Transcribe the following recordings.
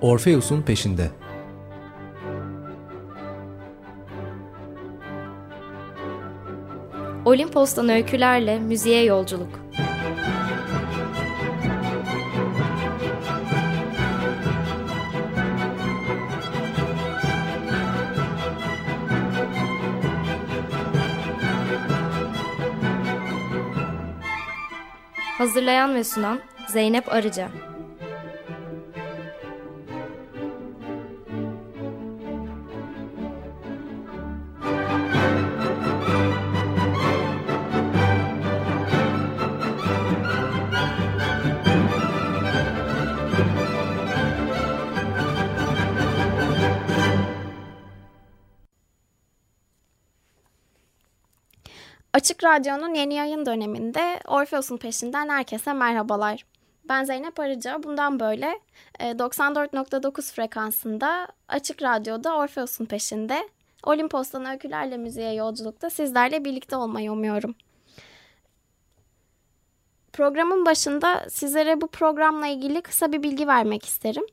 Orpheus'un peşinde. Olimpos'tan öykülerle müziğe yolculuk. Hazırlayan ve sunan Zeynep Arıca. Radyo'nun yeni yayın döneminde Orfeus'un peşinden herkese merhabalar. Ben Zeynep Arıca. Bundan böyle 94.9 e, frekansında Açık Radyo'da Orfeus'un peşinde Olimpos'tan öykülerle müziğe yolculukta sizlerle birlikte olmayı umuyorum. Programın başında sizlere bu programla ilgili kısa bir bilgi vermek isterim.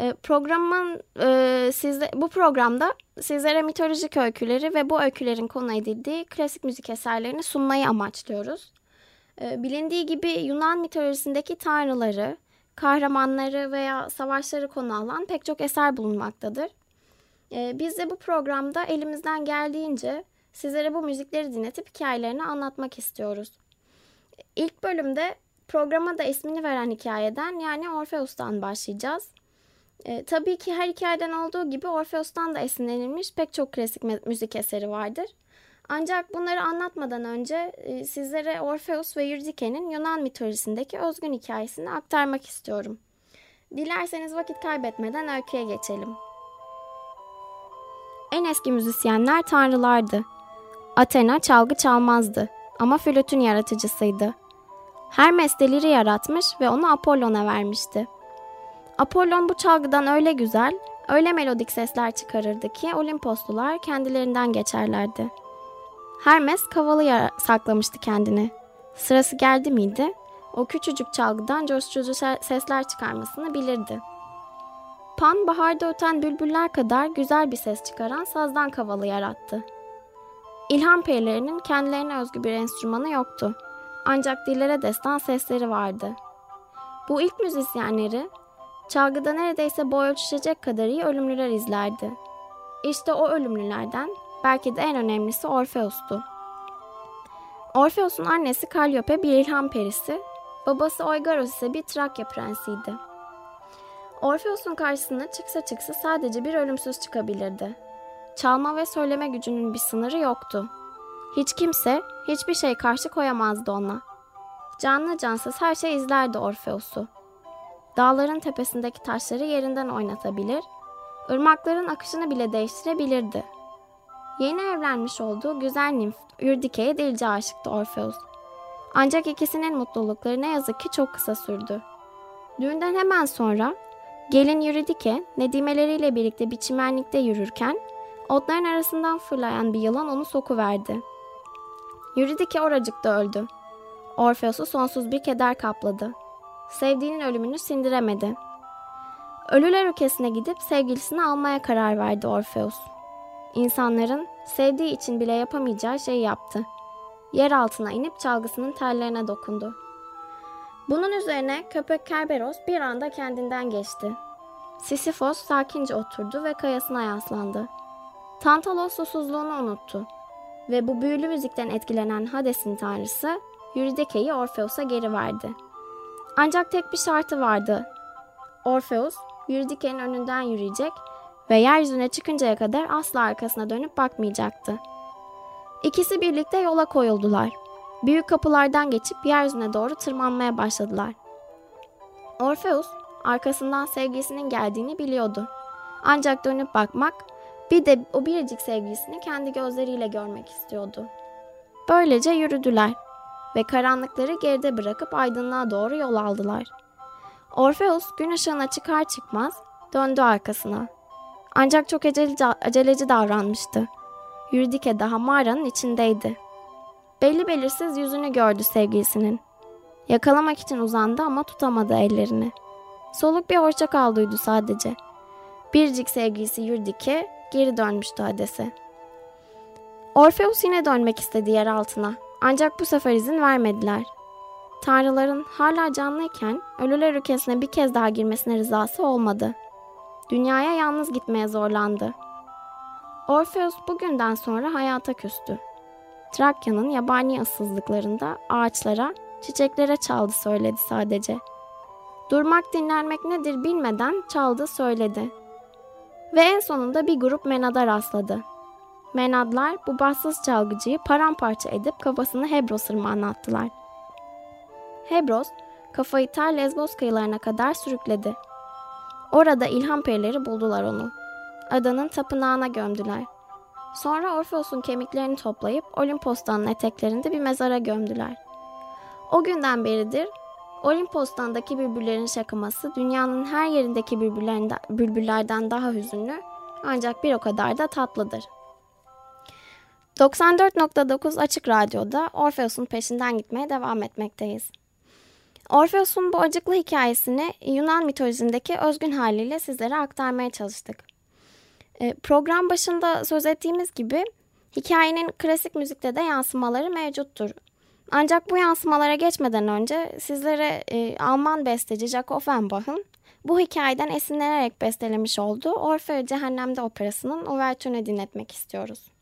E, programın e, sizde, bu programda sizlere mitolojik öyküleri ve bu öykülerin konu edildiği klasik müzik eserlerini sunmayı amaçlıyoruz. E, bilindiği gibi Yunan mitolojisindeki tanrıları, kahramanları veya savaşları konu alan pek çok eser bulunmaktadır. E, biz de bu programda elimizden geldiğince sizlere bu müzikleri dinletip hikayelerini anlatmak istiyoruz. İlk bölümde programa da ismini veren hikayeden yani Orfeus'tan başlayacağız. E, tabii ki her hikayeden olduğu gibi Orfeus'tan da esinlenilmiş pek çok klasik müzik eseri vardır. Ancak bunları anlatmadan önce e, sizlere Orfeus ve Eurydice'nin Yunan mitolojisindeki özgün hikayesini aktarmak istiyorum. Dilerseniz vakit kaybetmeden öyküye geçelim. En eski müzisyenler tanrılardı. Athena çalgı çalmazdı ama flütün yaratıcısıydı. Hermes deliri yaratmış ve onu Apollon'a vermişti. Apollon bu çalgıdan öyle güzel, öyle melodik sesler çıkarırdı ki Olimposlular kendilerinden geçerlerdi. Hermes kavalı saklamıştı kendini. Sırası geldi miydi? O küçücük çalgıdan coşturucu sesler çıkarmasını bilirdi. Pan baharda öten bülbüller kadar güzel bir ses çıkaran sazdan kavalı yarattı. İlham perilerinin kendilerine özgü bir enstrümanı yoktu. Ancak dillere destan sesleri vardı. Bu ilk müzisyenleri Çalgıda neredeyse boy ölçüşecek kadar iyi ölümlüler izlerdi. İşte o ölümlülerden belki de en önemlisi Orfeus'tu. Orfeus'un annesi Kalliope bir ilham perisi, babası Oigaros ise bir Trakya prensiydi. Orfeus'un karşısına çıksa çıksa sadece bir ölümsüz çıkabilirdi. Çalma ve söyleme gücünün bir sınırı yoktu. Hiç kimse, hiçbir şey karşı koyamazdı ona. Canlı cansız her şey izlerdi Orfeus'u. Dağların tepesindeki taşları yerinden oynatabilir, ırmakların akışını bile değiştirebilirdi. Yeni evlenmiş olduğu güzel nimf Ürdike'ye delice aşıktı Orfeus. Ancak ikisinin mutlulukları ne yazık ki çok kısa sürdü. Düğünden hemen sonra gelin Euridike nedimeleriyle birlikte bir çimenlikte yürürken otların arasından fırlayan bir yılan onu sokuverdi. Euridike oracıkta öldü. Orfeus'u sonsuz bir keder kapladı sevdiğinin ölümünü sindiremedi. Ölüler ülkesine gidip sevgilisini almaya karar verdi Orfeus. İnsanların sevdiği için bile yapamayacağı şeyi yaptı. Yer altına inip çalgısının tellerine dokundu. Bunun üzerine köpek Kerberos bir anda kendinden geçti. Sisyphos sakince oturdu ve kayasına yaslandı. Tantalos susuzluğunu unuttu ve bu büyülü müzikten etkilenen Hades'in tanrısı Eurydice'yi Orfeus'a geri verdi.'' Ancak tek bir şartı vardı. Orpheus, Eurydice'nin önünden yürüyecek ve yeryüzüne çıkıncaya kadar asla arkasına dönüp bakmayacaktı. İkisi birlikte yola koyuldular. Büyük kapılardan geçip yeryüzüne doğru tırmanmaya başladılar. Orpheus arkasından sevgilisinin geldiğini biliyordu. Ancak dönüp bakmak, bir de o biricik sevgilisini kendi gözleriyle görmek istiyordu. Böylece yürüdüler ve karanlıkları geride bırakıp aydınlığa doğru yol aldılar. Orpheus gün ışığına çıkar çıkmaz döndü arkasına. Ancak çok aceleci, davranmıştı. Eurydice daha mağaranın içindeydi. Belli belirsiz yüzünü gördü sevgilisinin. Yakalamak için uzandı ama tutamadı ellerini. Soluk bir hoşça kal duydu sadece. Biricik sevgilisi Yurdike geri dönmüştü Hades'e. Orfeus yine dönmek istedi yer altına. Ancak bu sefer izin vermediler. Tanrıların hala canlıyken ölüler ülkesine bir kez daha girmesine rızası olmadı. Dünyaya yalnız gitmeye zorlandı. Orfeus bugünden sonra hayata küstü. Trakya'nın yabani ıssızlıklarında ağaçlara, çiçeklere çaldı söyledi sadece. Durmak dinlenmek nedir bilmeden çaldı söyledi. Ve en sonunda bir grup menada rastladı. Menadlar bu bassız çalgıcıyı paramparça edip kafasını Hebros ırmağına attılar. Hebros, kafayı ter Lesbos kıyılarına kadar sürükledi. Orada ilham perileri buldular onu. Adanın tapınağına gömdüler. Sonra Orfeus'un kemiklerini toplayıp Olimpos'tan eteklerinde bir mezara gömdüler. O günden beridir Olimpos'tandaki bülbüllerin şakıması dünyanın her yerindeki bülbüllerden daha hüzünlü ancak bir o kadar da tatlıdır. 94.9 Açık Radyo'da Orfeus'un peşinden gitmeye devam etmekteyiz. Orfeus'un bu acıklı hikayesini Yunan mitolojisindeki özgün haliyle sizlere aktarmaya çalıştık. E, program başında söz ettiğimiz gibi hikayenin klasik müzikte de yansımaları mevcuttur. Ancak bu yansımalara geçmeden önce sizlere e, Alman besteci Jack Offenbach'ın bu hikayeden esinlenerek bestelemiş olduğu Orfeo Cehennem'de operasının overtürünü dinletmek istiyoruz.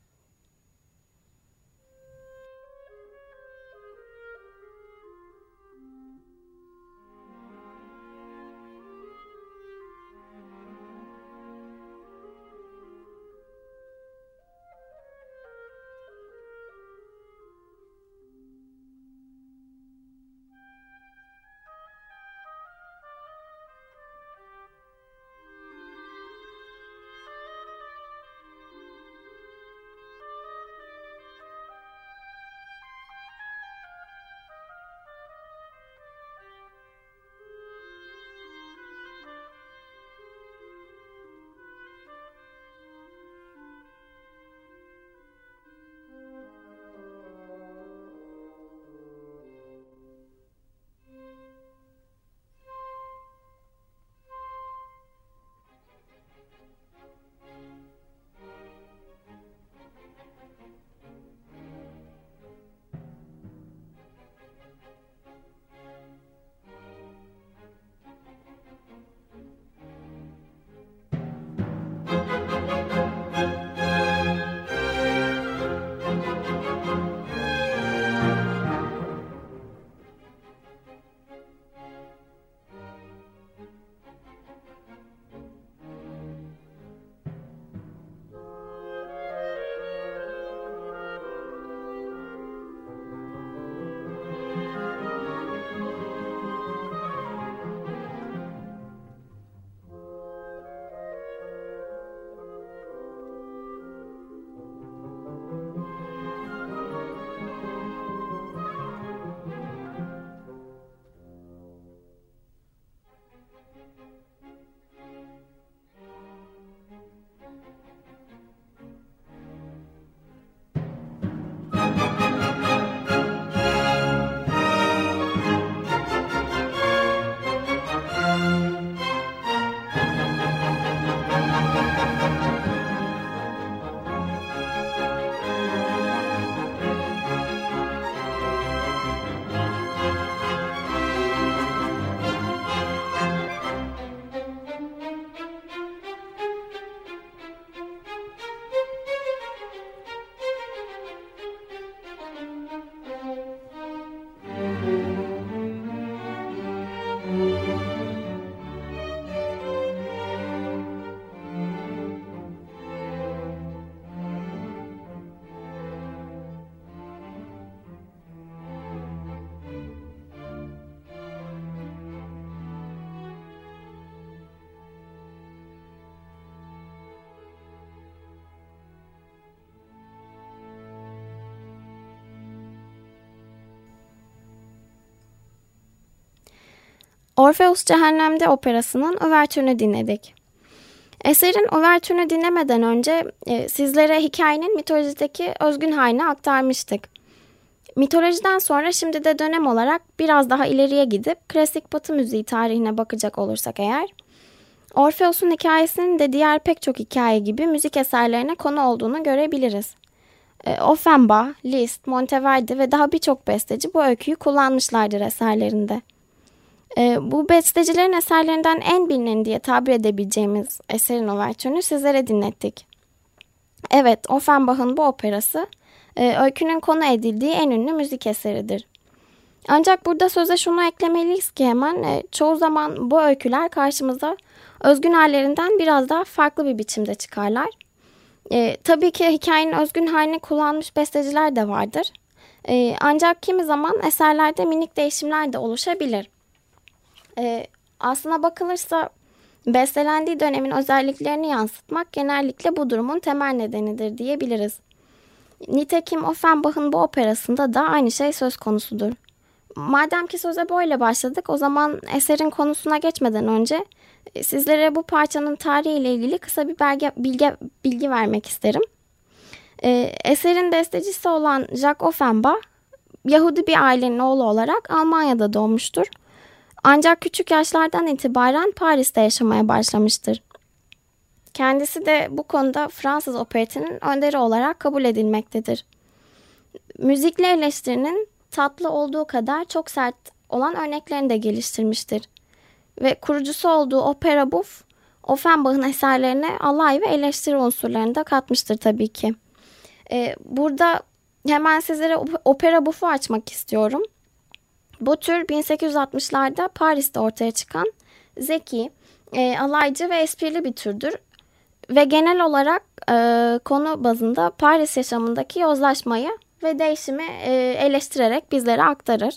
Orpheus Cehennem'de operasının overtürünü dinledik. Eserin overtürünü dinlemeden önce e, sizlere hikayenin mitolojideki özgün halini aktarmıştık. Mitolojiden sonra şimdi de dönem olarak biraz daha ileriye gidip klasik batı müziği tarihine bakacak olursak eğer, Orfeus'un hikayesinin de diğer pek çok hikaye gibi müzik eserlerine konu olduğunu görebiliriz. E, Offenbach, Liszt, Monteverdi ve daha birçok besteci bu öyküyü kullanmışlardır eserlerinde. E, bu bestecilerin eserlerinden en bilinen diye tabir edebileceğimiz eserin overtürünü sizlere dinlettik. Evet, Offenbach'ın bu operası e, öykünün konu edildiği en ünlü müzik eseridir. Ancak burada söze şunu eklemeliyiz ki hemen e, çoğu zaman bu öyküler karşımıza özgün hallerinden biraz daha farklı bir biçimde çıkarlar. E, tabii ki hikayenin özgün halini kullanmış besteciler de vardır. E, ancak kimi zaman eserlerde minik değişimler de oluşabilir. E, aslına bakılırsa bestelendiği dönemin özelliklerini yansıtmak genellikle bu durumun temel nedenidir diyebiliriz. Nitekim Offenbach'ın bu operasında da aynı şey söz konusudur. Madem ki söze böyle başladık o zaman eserin konusuna geçmeden önce e, sizlere bu parçanın tarihiyle ilgili kısa bir belge, bilgi, bilgi vermek isterim. E, eserin bestecisi olan Jacques Offenbach, Yahudi bir ailenin oğlu olarak Almanya'da doğmuştur. Ancak küçük yaşlardan itibaren Paris'te yaşamaya başlamıştır. Kendisi de bu konuda Fransız operetinin önderi olarak kabul edilmektedir. Müzikle eleştirinin tatlı olduğu kadar çok sert olan örneklerini de geliştirmiştir. Ve kurucusu olduğu Opera Buff, Offenbach'ın eserlerine alay ve eleştiri unsurlarını da katmıştır tabii ki. Ee, burada hemen sizlere Opera Buff'u açmak istiyorum. Bu tür 1860'larda Paris'te ortaya çıkan zeki, e, alaycı ve esprili bir türdür. Ve genel olarak e, konu bazında Paris yaşamındaki yozlaşmayı ve değişimi e, eleştirerek bizlere aktarır.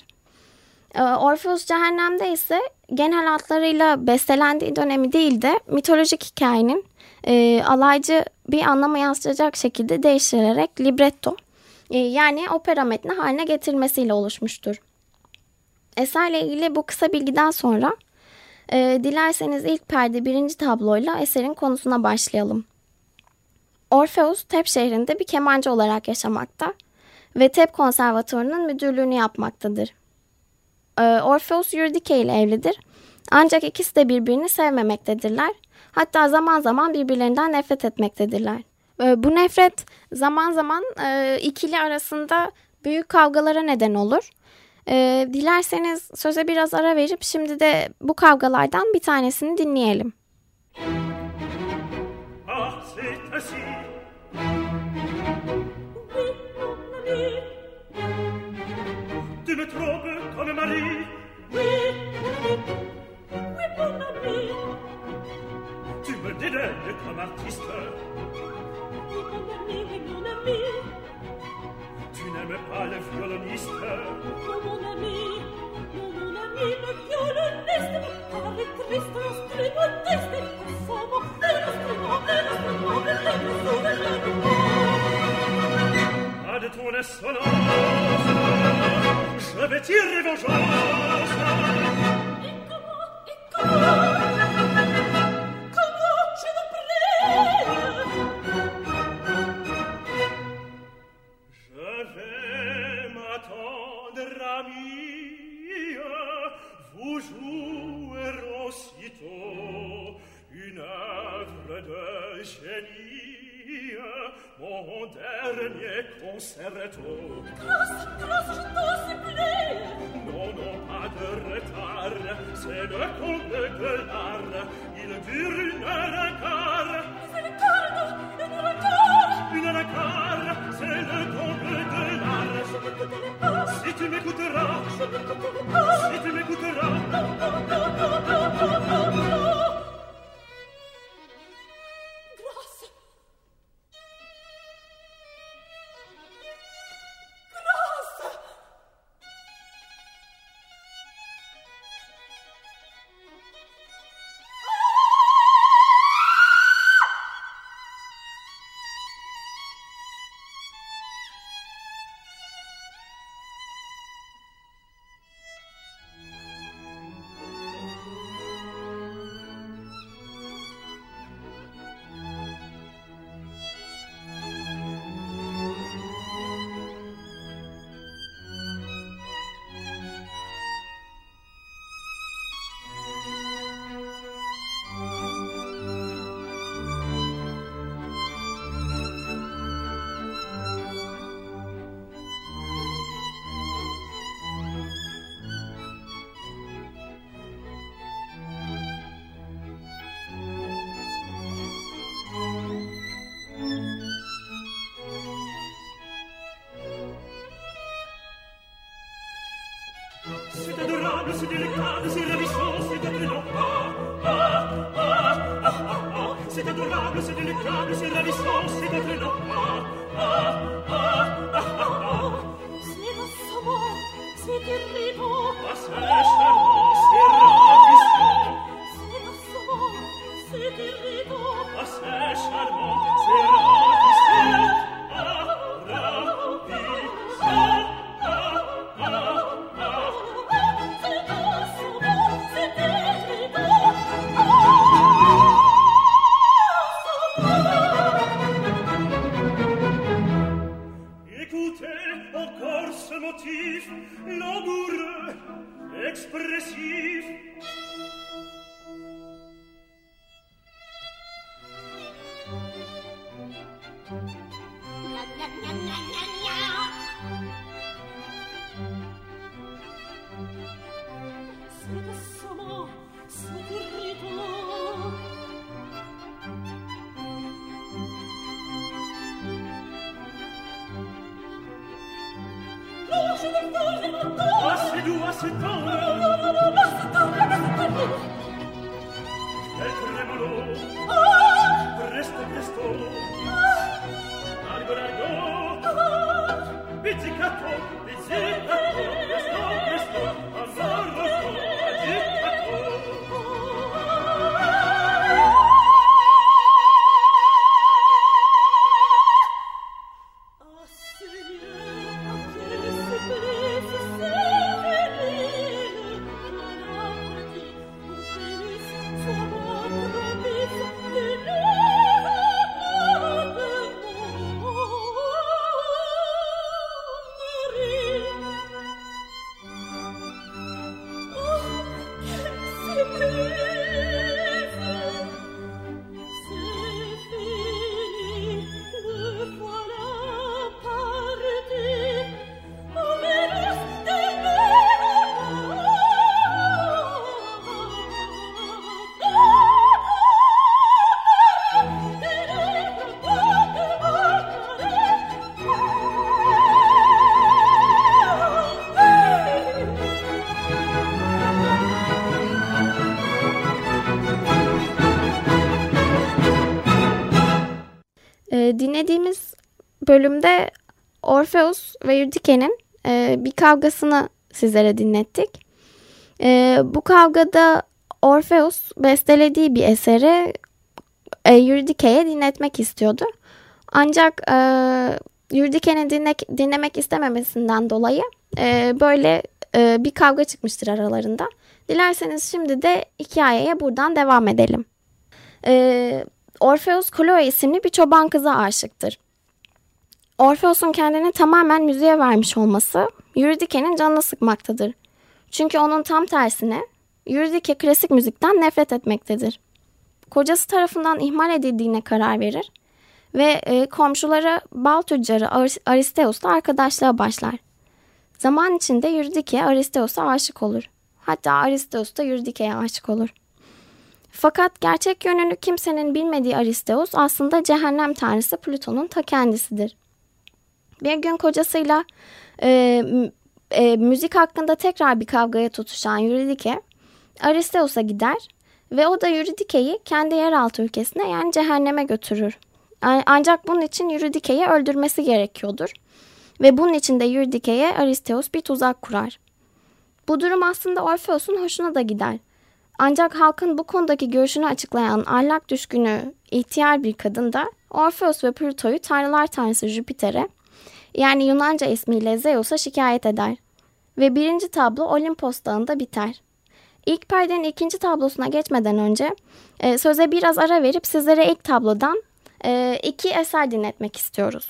E, Orpheus Cehennem'de ise genel hatlarıyla bestelendiği dönemi değil de mitolojik hikayenin e, alaycı bir anlamı yansıtacak şekilde değiştirilerek libretto e, yani opera metni haline getirilmesiyle oluşmuştur. Eserle ilgili bu kısa bilgiden sonra e, dilerseniz ilk perde birinci tabloyla eserin konusuna başlayalım. Orpheus Tep şehrinde bir kemancı olarak yaşamakta ve Tep Konservatuvarı'nın müdürlüğünü yapmaktadır. E, Orpheus Eurydice ile evlidir ancak ikisi de birbirini sevmemektedirler. Hatta zaman zaman birbirlerinden nefret etmektedirler. E, bu nefret zaman zaman e, ikili arasında büyük kavgalara neden olur. E, dilerseniz söze biraz ara verip şimdi de bu kavgalardan bir tanesini dinleyelim. Ah, Tu me dédaignes comme artiste Retire vos joies si délicate, si ravissant, si détenant. Ah, ah, ah, ah, ah, ah, ah, c'est adorable, c'est délicat, c'est ravissant, c'est bölümde Orpheus ve Eurydice'nin e, bir kavgasını sizlere dinlettik. E, bu kavgada Orpheus bestelediği bir eseri e, Eurydice'ye dinletmek istiyordu. Ancak e, Eurydice'nin dinle, dinlemek istememesinden dolayı e, böyle e, bir kavga çıkmıştır aralarında. Dilerseniz şimdi de hikayeye buradan devam edelim. E, Orpheus Chloe isimli bir çoban kıza aşıktır. Orpheus'un kendini tamamen müziğe vermiş olması Eurydice'nin canını sıkmaktadır. Çünkü onun tam tersine Eurydice klasik müzikten nefret etmektedir. Kocası tarafından ihmal edildiğine karar verir ve e, komşuları bal tüccarı Aristeus'la arkadaşlığa başlar. Zaman içinde Eurydice Aristeus'a aşık olur. Hatta Aristeus da Eurydice'ye aşık olur. Fakat gerçek yönünü kimsenin bilmediği Aristeus aslında cehennem tanrısı Plüton'un ta kendisidir. Bir gün kocasıyla e, e, müzik hakkında tekrar bir kavgaya tutuşan Eurydice Aristeus'a gider ve o da Eurydice'yi kendi yeraltı ülkesine yani cehenneme götürür. Ancak bunun için Eurydice'yi öldürmesi gerekiyordur. Ve bunun için de Eurydice'ye Aristeus bir tuzak kurar. Bu durum aslında Orpheus'un hoşuna da gider. Ancak halkın bu konudaki görüşünü açıklayan ahlak düşkünü ihtiyar bir kadın da Orpheus ve Plüto'yu tanrılar tanrısı Jüpiter'e yani Yunanca ismiyle Zeus'a şikayet eder. Ve birinci tablo Olimpos dağında biter. İlk perdenin ikinci tablosuna geçmeden önce e, söze biraz ara verip sizlere ilk tablodan e, iki eser dinletmek istiyoruz.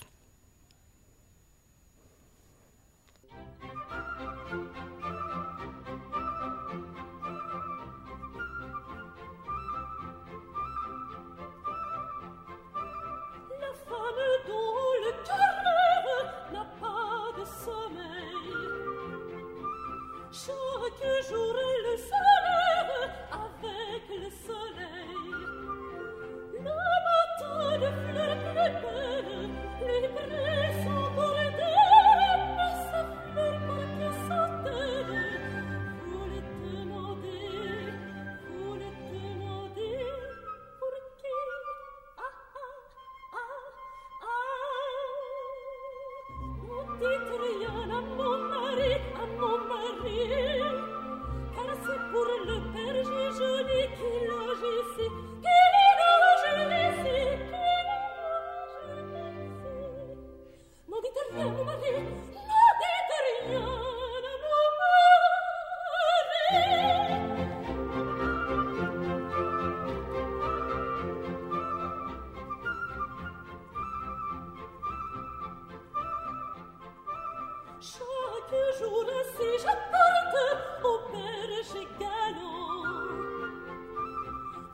Chaque jour ainsi j'apporte au père Gégalo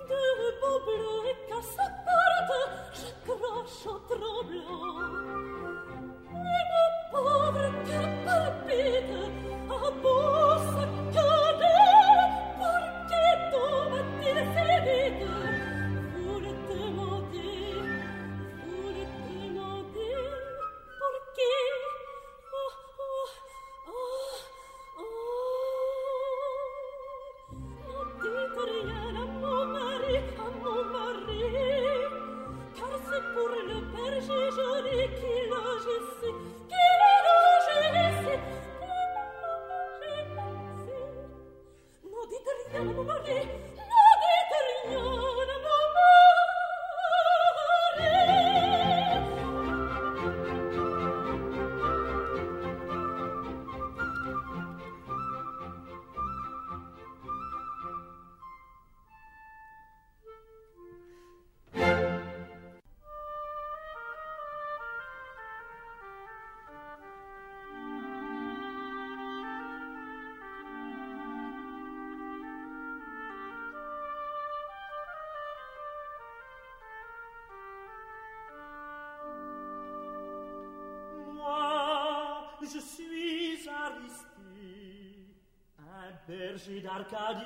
De beaux bleus et qu'à sa porte j'accroche en tremblant Et mon pauvre cœur palpite à bout amici d'Arcadia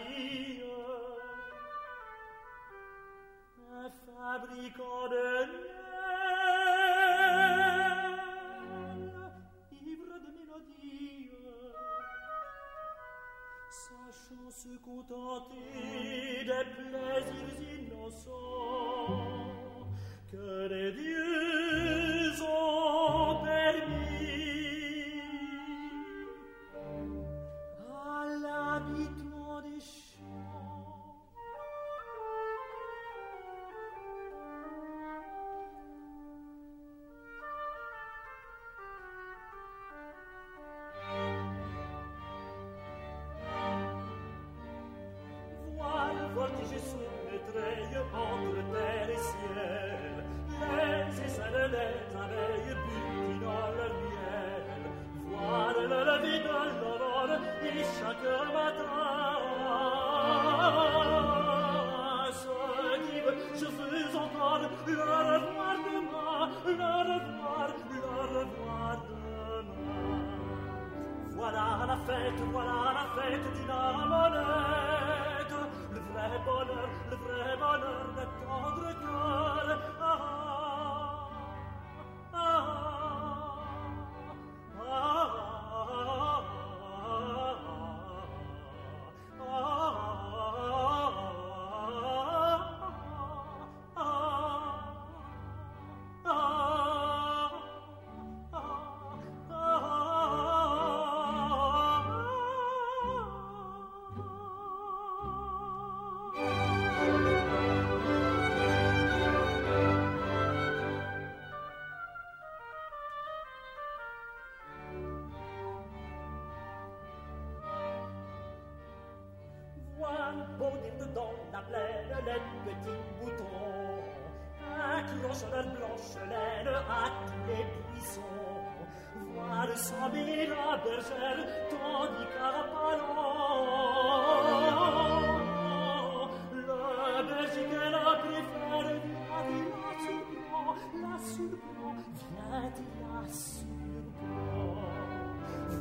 e fabbrico bondir dans la plaine les petits boutons. Accroche leur blanche laine à tous les buissons. Voir s'embellir la bergère, tandis qu'à la parole, le berger la la sur blanc, vient la.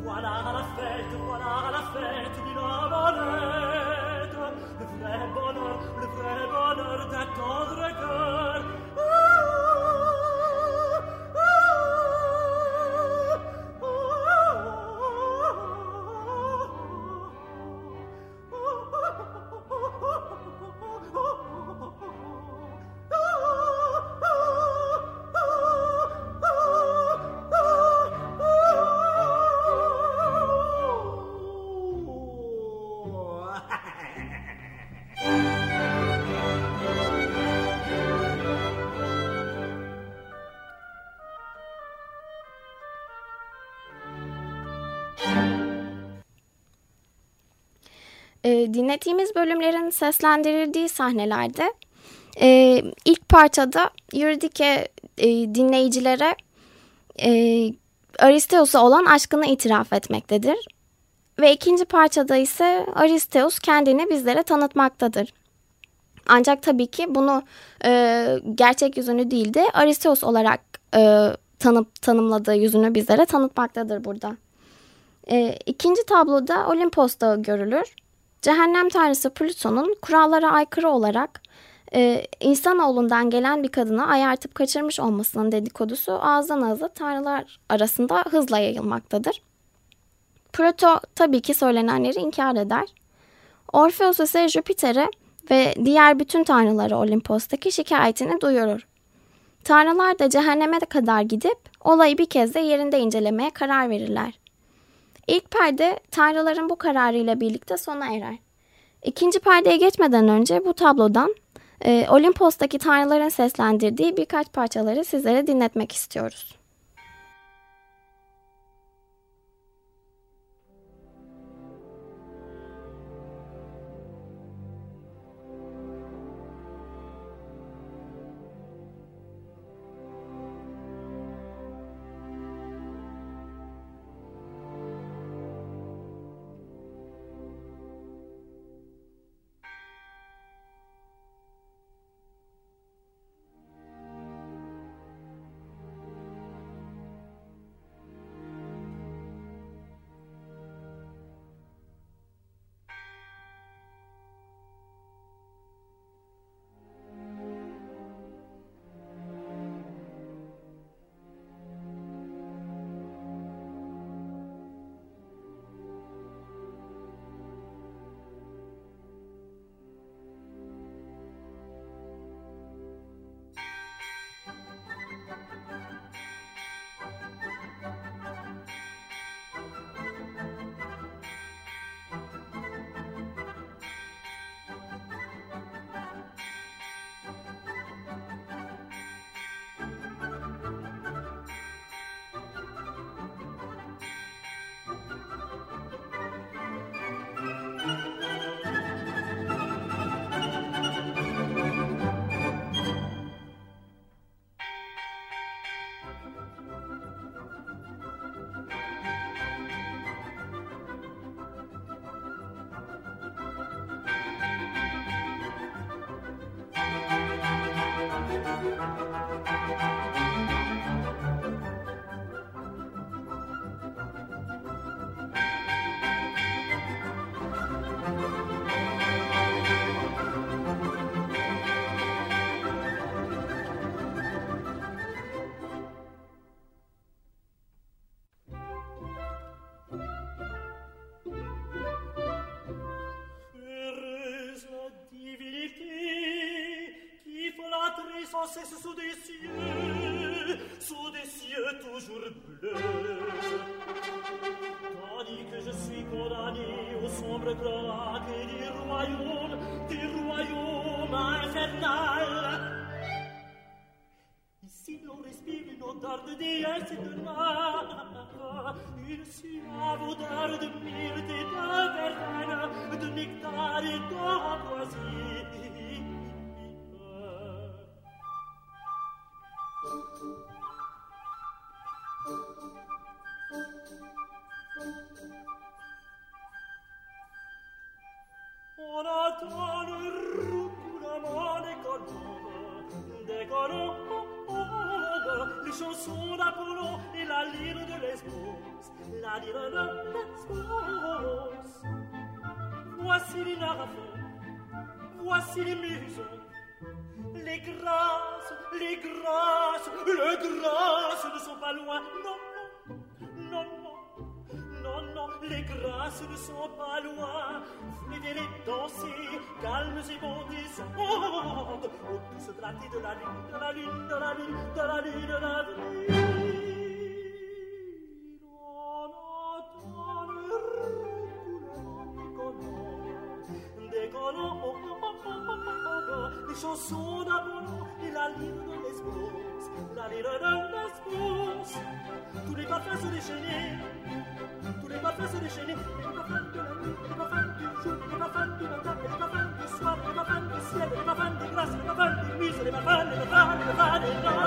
Voilà la fête, voilà la fête, E, dinlediğimiz bölümlerin seslendirildiği sahnelerde e, ilk parçada Euridike e, dinleyicilere e, Aristeus'a olan aşkını itiraf etmektedir. Ve ikinci parçada ise Aristeus kendini bizlere tanıtmaktadır. Ancak tabii ki bunu e, gerçek yüzünü değil de Aristeus olarak e, tanıp tanımladığı yüzünü bizlere tanıtmaktadır burada. E, ikinci tabloda Olimpos'ta görülür. Cehennem tanrısı Plüton'un kurallara aykırı olarak e, insanoğlundan gelen bir kadını ayartıp kaçırmış olmasının dedikodusu ağızdan ağza tanrılar arasında hızla yayılmaktadır. Proto tabii ki söylenenleri inkar eder. Orpheus ise Jüpiter'e ve diğer bütün tanrılara Olimpos'taki şikayetini duyurur. Tanrılar da cehenneme kadar gidip olayı bir kez de yerinde incelemeye karar verirler. İlk perde tanrıların bu kararıyla birlikte sona erer. İkinci perdeye geçmeden önce bu tablodan e, Olimpos'taki tanrıların seslendirdiği birkaç parçaları sizlere dinletmek istiyoruz. Cesse sous des cieux, sous des cieux toujours bleus. Tandis que je suis condamné au sombre craque du royaume, du royaume infernal. Ici l'on respire une odeur de déesse de lave, une suave odeur de myrte et de verveine, de nectar et d'ambroisie. Les narrateurs, voici les musons, les grâces, les grâces, les grâces ne sont pas loin, les grâces ne sont pas loin. Venez les danser, calmes et bondisantes, au douce clarté de la lune, de la lune, de la lune, de la lune, de la lune. Des colons, les chansons d'Apollon et la lyre de Lesbos, la Lesbos. Tous les parfums se déchaîner, tous les parfums se déchaîner, les parfums de la nuit, les parfums du jour, les parfums du matin, les parfums du soir, les parfums du ciel, les parfums des grâces, les parfums des muses, les parfums, les parfums, les parfums des grâces.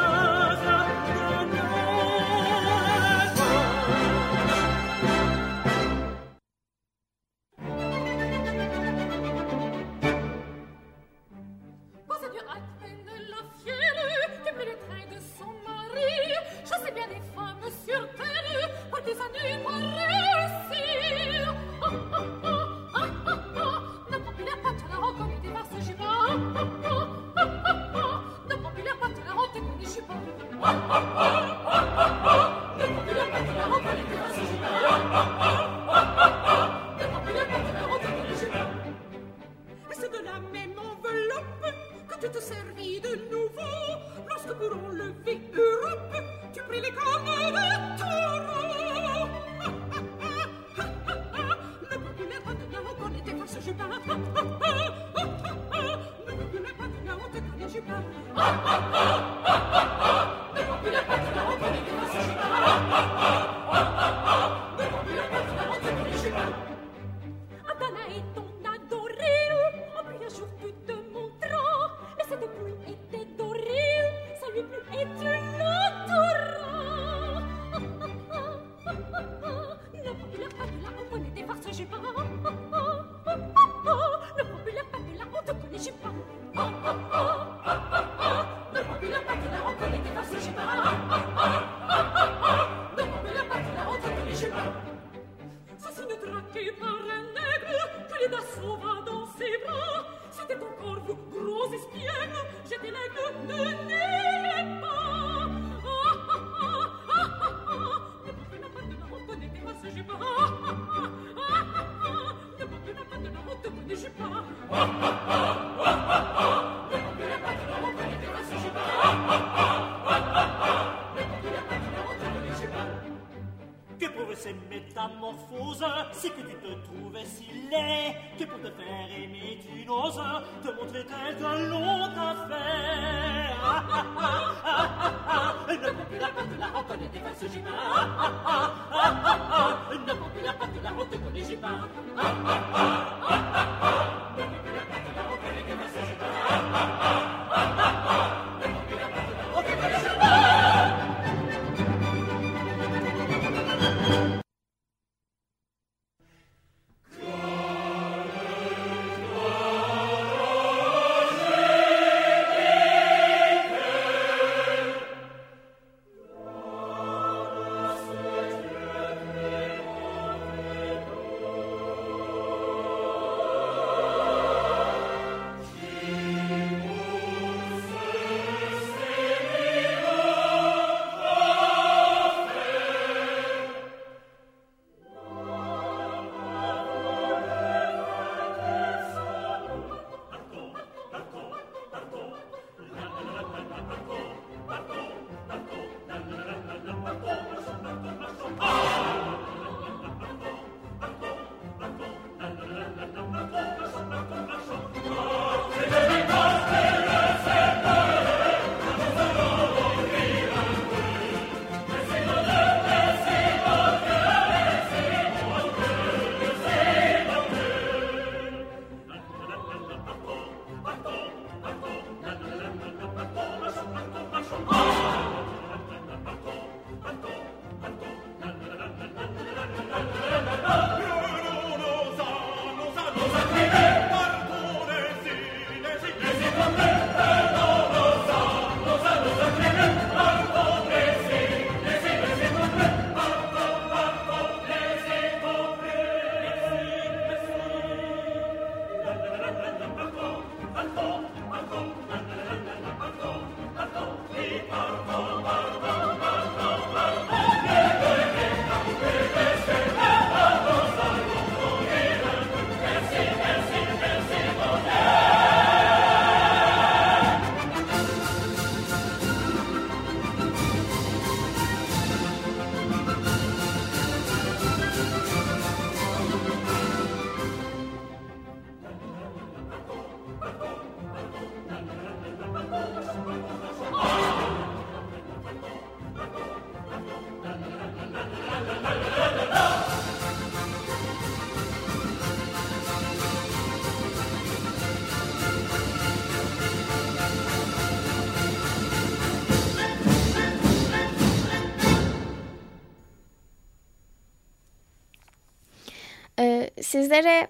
Sizlere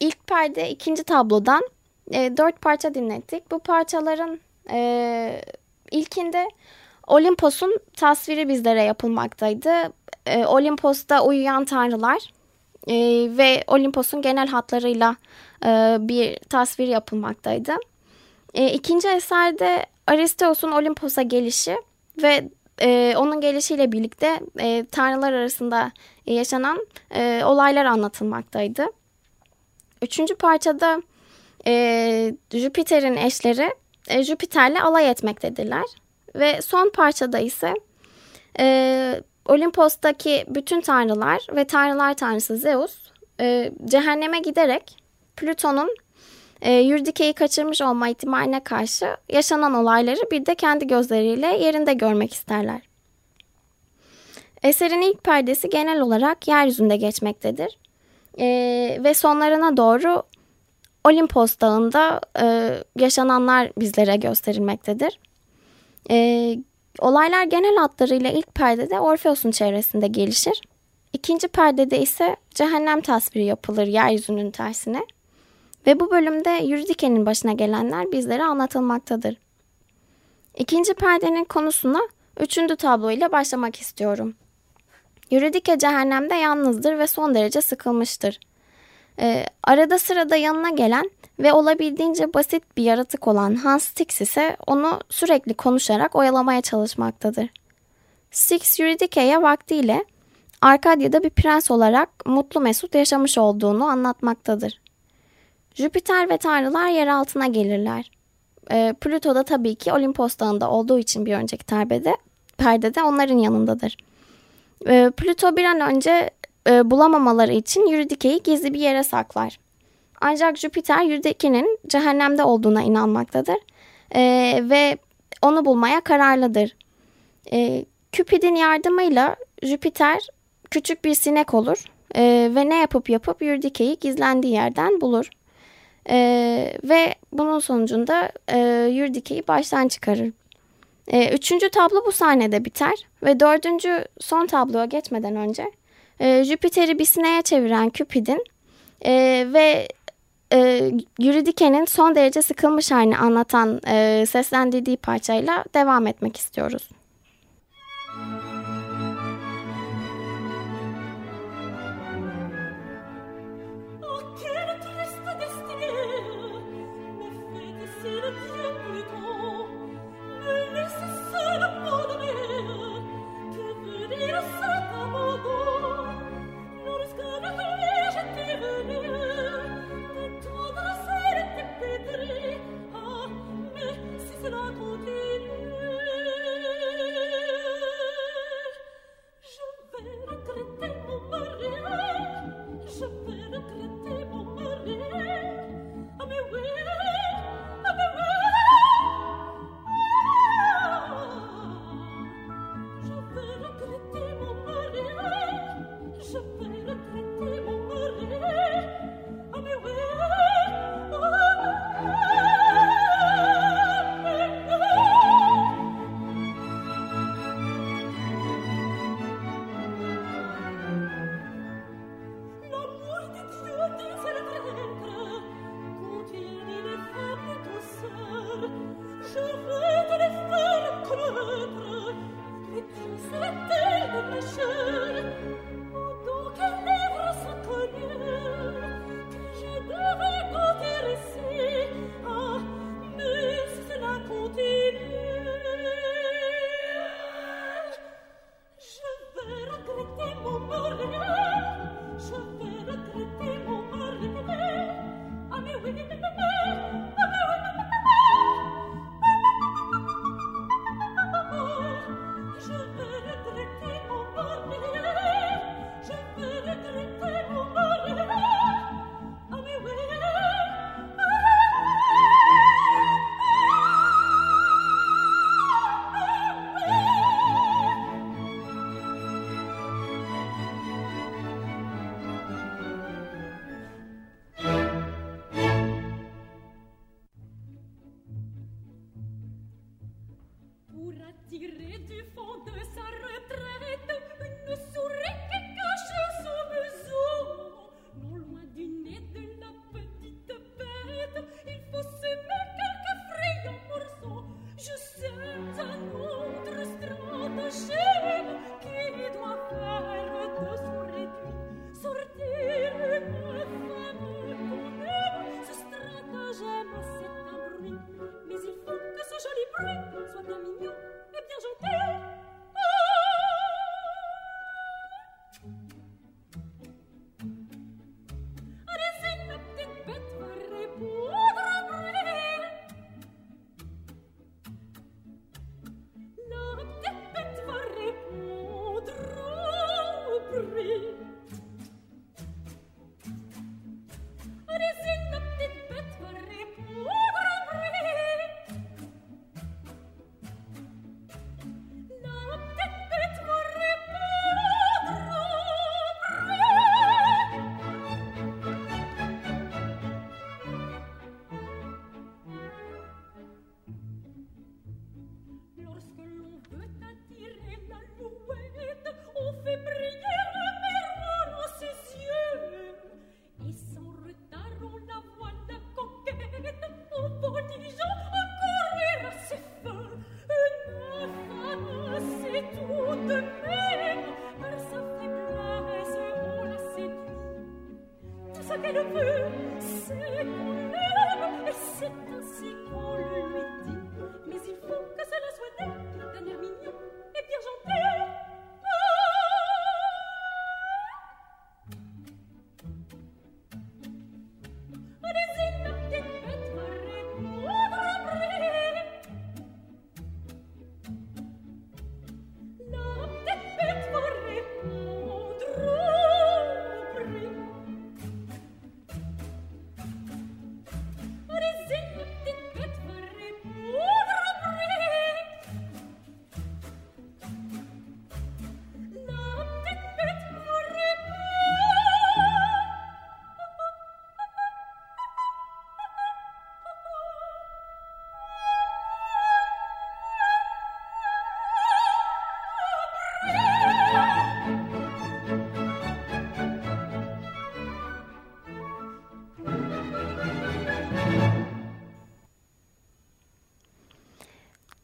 ilk perde ikinci tablodan e, dört parça dinlettik. Bu parçaların e, ilkinde Olimpos'un tasviri bizlere yapılmaktaydı. E, Olimpos'ta uyuyan tanrılar e, ve Olimpos'un genel hatlarıyla e, bir tasvir yapılmaktaydı. E, ikinci eserde Aristeos'un Olimpos'a gelişi ve e, onun gelişiyle birlikte e, tanrılar arasında yaşanan e, olaylar anlatılmaktaydı. Üçüncü parçada e, Jüpiter'in eşleri e, Jüpiter'le alay etmektedirler. Ve son parçada ise e, Olimpos'taki bütün tanrılar ve tanrılar tanrısı Zeus e, cehenneme giderek Plüton'un e, Yurdike'yi kaçırmış olma ihtimaline karşı yaşanan olayları bir de kendi gözleriyle yerinde görmek isterler. Eserin ilk perdesi genel olarak yeryüzünde geçmektedir. E, ve sonlarına doğru Olimpos Dağı'nda e, yaşananlar bizlere gösterilmektedir. E, olaylar genel hatlarıyla ilk perdede Orfeos'un çevresinde gelişir. İkinci perdede ise cehennem tasviri yapılır yeryüzünün tersine. Ve bu bölümde Yürüdike'nin başına gelenler bizlere anlatılmaktadır. İkinci perdenin konusuna üçüncü tablo ile başlamak istiyorum. Yürüdike cehennemde yalnızdır ve son derece sıkılmıştır. Ee, arada sırada yanına gelen ve olabildiğince basit bir yaratık olan Hans Stix ise onu sürekli konuşarak oyalamaya çalışmaktadır. Stix Yürüdike'ye vaktiyle Arkadya'da bir prens olarak mutlu mesut yaşamış olduğunu anlatmaktadır. Jüpiter ve tanrılar yer altına gelirler. E, Plüto da tabii ki Olimpos Dağı'nda olduğu için bir önceki perdede, perdede onların yanındadır. E, Plüto bir an önce e, bulamamaları için Euridike'yi gizli bir yere saklar. Ancak Jüpiter Euridike'nin cehennemde olduğuna inanmaktadır e, ve onu bulmaya kararlıdır. E, Cupid'in yardımıyla Jüpiter küçük bir sinek olur e, ve ne yapıp yapıp Euridike'yi gizlendiği yerden bulur. E, ve bunun sonucunda e, Euridike'yi baştan çıkarır. E, üçüncü tablo bu sahnede biter ve dördüncü son tabloya geçmeden önce e, Jüpiter'i bir sineğe çeviren Cupid'in e, ve e, Euridike'nin son derece sıkılmış halini anlatan e, seslendirdiği parçayla devam etmek istiyoruz.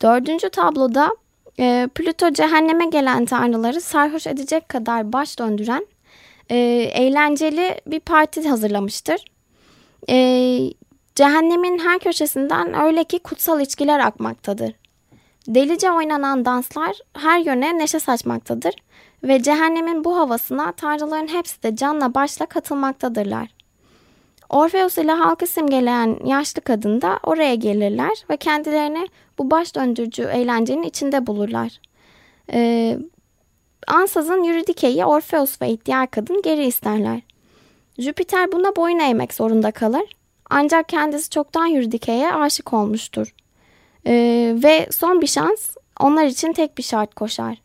Dördüncü tabloda e, Plüto cehenneme gelen tanrıları sarhoş edecek kadar baş döndüren e, eğlenceli bir parti hazırlamıştır. E, cehennemin her köşesinden öyle ki kutsal içkiler akmaktadır. Delice oynanan danslar her yöne neşe saçmaktadır ve cehennemin bu havasına tanrıların hepsi de canla başla katılmaktadırlar. Orfeus ile halkı simgeleyen yaşlı kadın da oraya gelirler ve kendilerini bu baş döndürücü eğlencenin içinde bulurlar. Ee, Ansaz'ın Euridike'yi Orfeus ve diğer kadın geri isterler. Jüpiter buna boyun eğmek zorunda kalır. Ancak kendisi çoktan Euridike'ye aşık olmuştur. Ee, ve son bir şans onlar için tek bir şart koşar.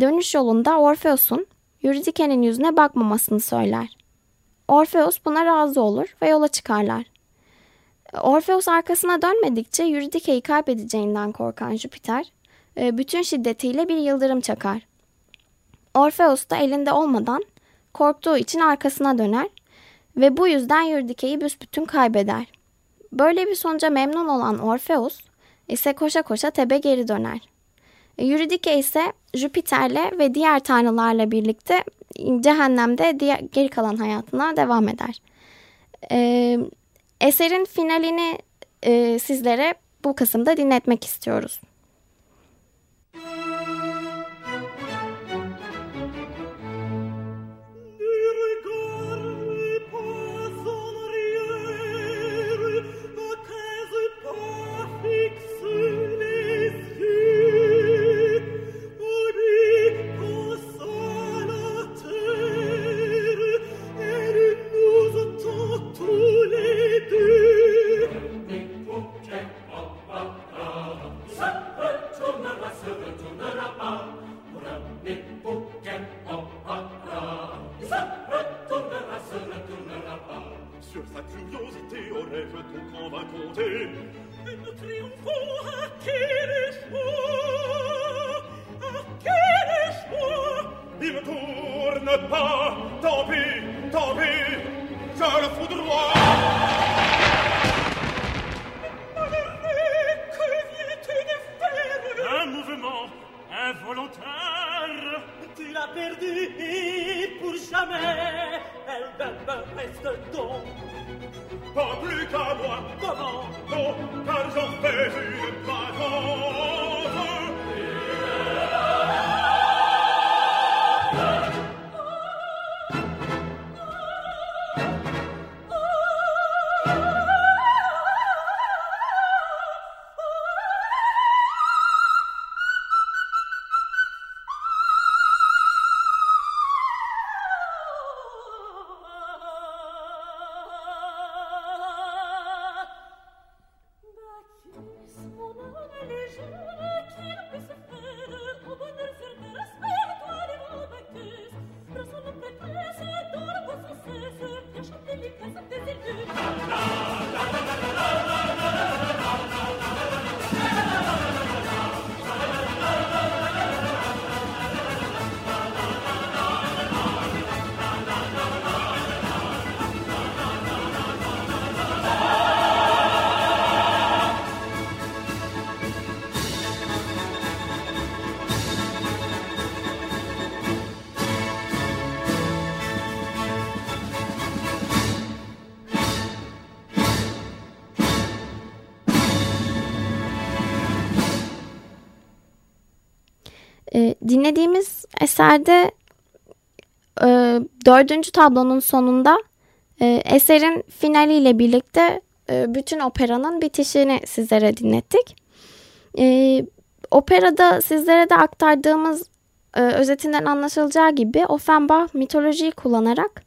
Dönüş yolunda Orfeus'un Euridike'nin yüzüne bakmamasını söyler. Orfeus buna razı olur ve yola çıkarlar. Orfeus arkasına dönmedikçe Euridike'yi kaybedeceğinden korkan Jüpiter, e, bütün şiddetiyle bir yıldırım çakar. Orfeus da elinde olmadan korktuğu için arkasına döner ve bu yüzden Euridike'yi büsbütün kaybeder. Böyle bir sonuca memnun olan Orfeus ise koşa koşa Tebe geri döner. Euridike ise Jüpiter'le ve diğer tanrılarla birlikte cehennemde diğer, geri kalan hayatına devam eder. Ee, eserin finalini e, sizlere bu kısımda dinletmek istiyoruz. mon eserde e, dördüncü tablonun sonunda e, eserin finaliyle birlikte e, bütün operanın bitişini sizlere dinlettik. E, operada sizlere de aktardığımız e, özetinden anlaşılacağı gibi Offenbach mitolojiyi kullanarak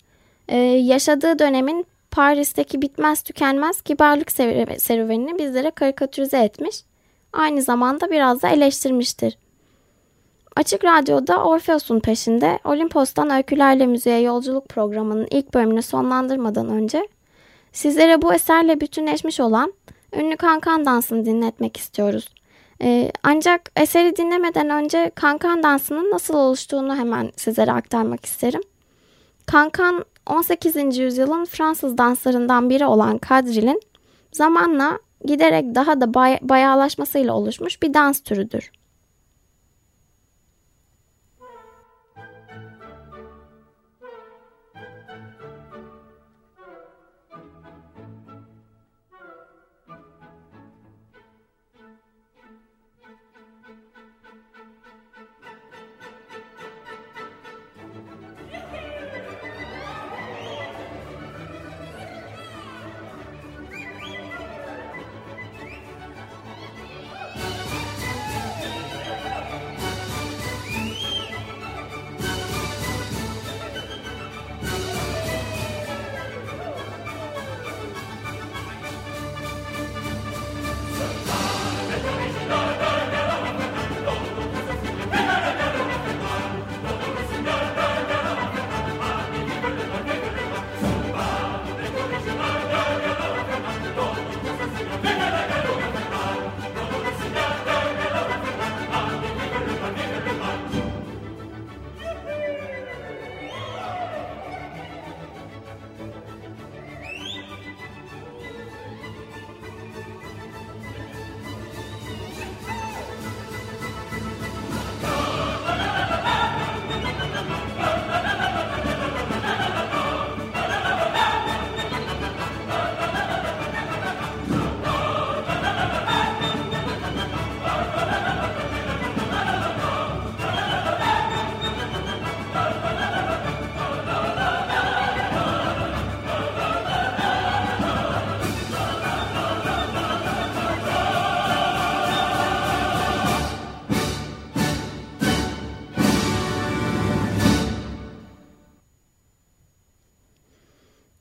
e, yaşadığı dönemin Paris'teki bitmez tükenmez kibarlık serüvenini bizlere karikatürize etmiş. Aynı zamanda biraz da eleştirmiştir. Açık Radyo'da Orfeos'un peşinde Olimpos'tan Öykülerle Müziğe Yolculuk programının ilk bölümünü sonlandırmadan önce sizlere bu eserle bütünleşmiş olan ünlü kankan dansını dinletmek istiyoruz. Ee, ancak eseri dinlemeden önce kankan dansının nasıl oluştuğunu hemen sizlere aktarmak isterim. Kankan 18. yüzyılın Fransız danslarından biri olan kadrilin zamanla giderek daha da bay- bayağılaşmasıyla oluşmuş bir dans türüdür.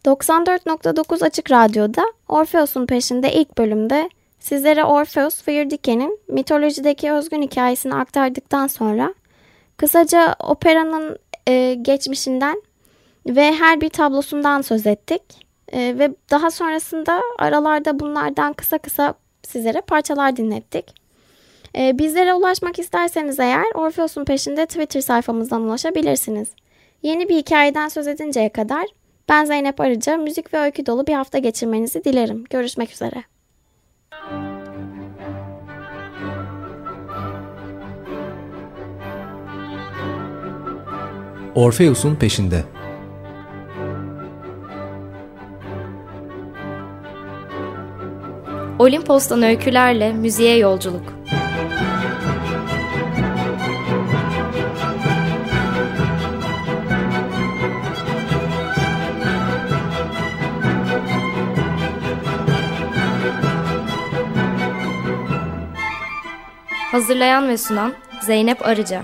94.9 Açık Radyo'da Orfeos'un peşinde ilk bölümde sizlere Orfeos ve Eurydice'nin mitolojideki özgün hikayesini aktardıktan sonra kısaca operanın e, geçmişinden ve her bir tablosundan söz ettik. E, ve daha sonrasında aralarda bunlardan kısa kısa sizlere parçalar dinlettik. E, bizlere ulaşmak isterseniz eğer Orfeos'un peşinde Twitter sayfamızdan ulaşabilirsiniz. Yeni bir hikayeden söz edinceye kadar ben Zeynep Arıca, müzik ve öykü dolu bir hafta geçirmenizi dilerim. Görüşmek üzere. Orfeus'un peşinde. Olimpos'tan öykülerle müziğe yolculuk. Hazırlayan ve sunan Zeynep Arıca